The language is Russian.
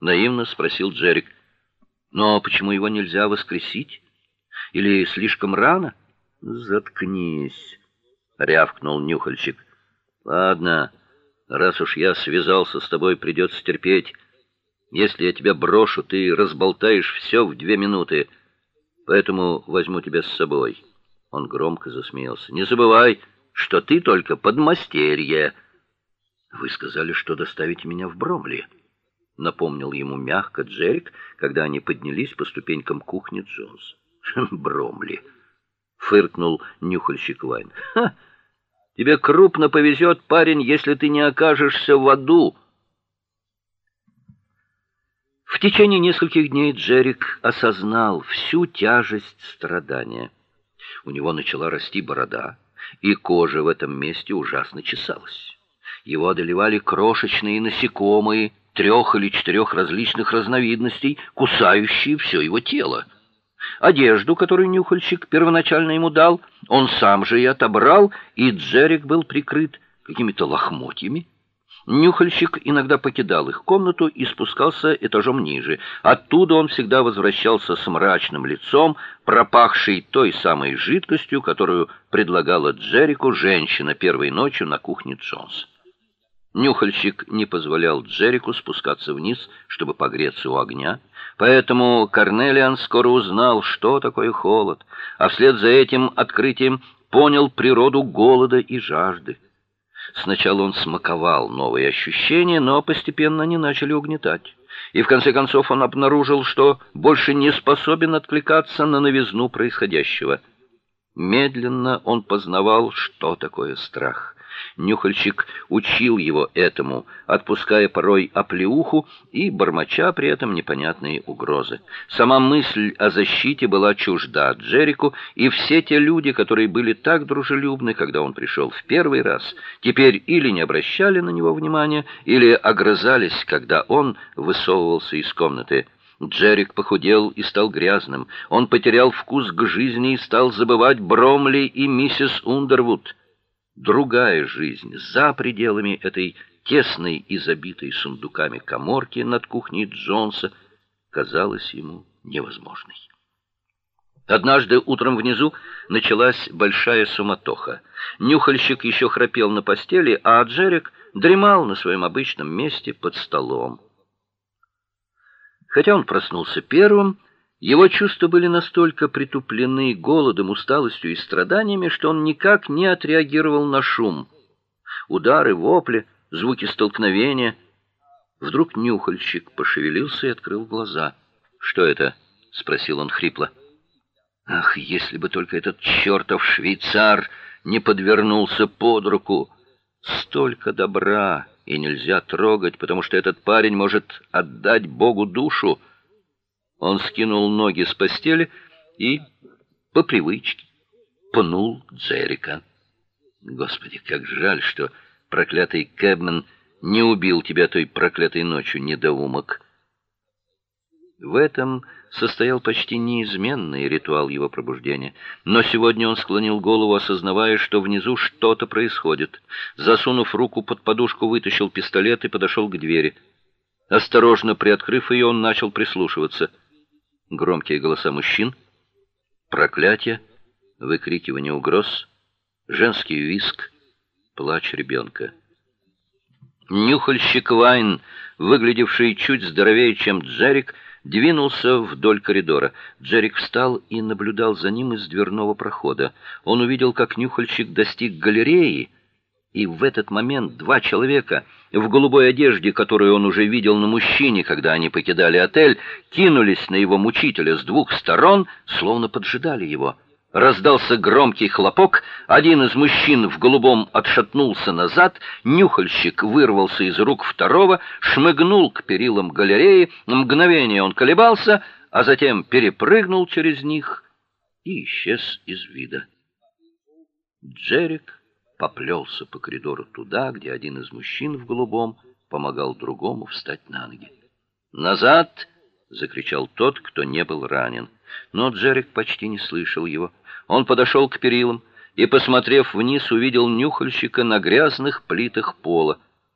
наивно спросил Джерик. Но почему его нельзя воскресить? Или слишком рано? Заткнись, рявкнул нюхальщик. Ладно, раз уж я связался с тобой, придется терпеть. Если я тебя брошу, ты разболтаешь все в две минуты. Поэтому возьму тебя с собой. Он громко засмеялся. Не забывай, что ты только подмастерье. Вы сказали, что доставите меня в Бромли, напомнил ему мягко Джерик, когда они поднялись по ступенькам кухни Джонс. Бромли, фыркнул нюхальщик Вайн. Ха! Тебе крупно повезет, парень, если ты не окажешься в аду. В течение нескольких дней Джерик осознал всю тяжесть страдания. У него начала расти борода, и кожа в этом месте ужасно чесалась. Его одолевали крошечные насекомые трех или четырех различных разновидностей, кусающие все его тело. Одежду, которую нюхальщик первоначально ему дал, он сам же и отобрал, и Джерик был прикрыт какими-то лохмотьями. Нюхальщик иногда покидал их комнату и спускался этажом ниже. Оттуда он всегда возвращался с мрачным лицом, пропахшей той самой жидкостью, которую предлагала Джерику женщина первой ночью на кухне Джонса. Нюхальщик не позволял Джерику спускаться вниз, чтобы погреться у огня, поэтому Корнелиан скоро узнал, что такое холод, а вслед за этим открытием понял природу голода и жажды. Сначала он смаковал новые ощущения, но постепенно они начали угнетать. И в конце концов он обнаружил, что больше не способен откликаться на новизну происходящего. Медленно он познавал, что такое страх. Нюхальщик учил его этому, отпуская порой оплеуху и бормоча при этом непонятные угрозы. Сама мысль о защите была чужда Джерику, и все те люди, которые были так дружелюбны, когда он пришел в первый раз, теперь или не обращали на него внимания, или огрызались, когда он высовывался из комнаты. Джерик похудел и стал грязным. Он потерял вкус к жизни и стал забывать Бромли и миссис Ундервуд другая жизнь за пределами этой тесной и забитой сундуками каморки над кухней Джонса казалась ему невозможной. Однажды утром внизу началась большая суматоха. Нюхальщик еще храпел на постели, а Джерик дремал на своем обычном месте под столом. Хотя он проснулся первым, его чувства были настолько притуплены голодом, усталостью и страданиями, что он никак не отреагировал на шум. Удары, вопли, звуки столкновения. Вдруг нюхальщик пошевелился и открыл глаза. "Что это?" спросил он хрипло. Ах, если бы только этот чертов швейцар не подвернулся под руку. Столько добра и нельзя трогать, потому что этот парень может отдать Богу душу. Он скинул ноги с постели и по привычке пнул Джерика. Господи, как жаль, что проклятый Кэбмен не убил тебя той проклятой ночью, недоумок. В этом состоял почти неизменный ритуал его пробуждения. Но сегодня он склонил голову, осознавая, что внизу что-то происходит. Засунув руку под подушку, вытащил пистолет и подошел к двери. Осторожно приоткрыв ее, он начал прислушиваться — громкие голоса мужчин, проклятия, выкрикивание угроз, женский визг, плач ребенка. Нюхальщик Вайн, выглядевший чуть здоровее, чем Джерик, двинулся вдоль коридора. Джерик встал и наблюдал за ним из дверного прохода. Он увидел, как нюхальщик достиг галереи, и в этот момент два человека в голубой одежде, которую он уже видел на мужчине, когда они покидали отель, кинулись на его мучителя с двух сторон, словно поджидали его. Раздался громкий хлопок, один из мужчин в голубом отшатнулся назад, нюхальщик вырвался из рук второго, шмыгнул к перилам галереи, на мгновение он колебался, а затем перепрыгнул через них и исчез из вида. Джерик поплелся по коридору туда, где один из мужчин в голубом помогал другому встать на ноги. "Назад!" закричал тот, кто не был ранен. Но Джерик почти не слышал его. Он подошел к перилам и, посмотрев вниз, увидел нюхальщика на грязных плитах пола.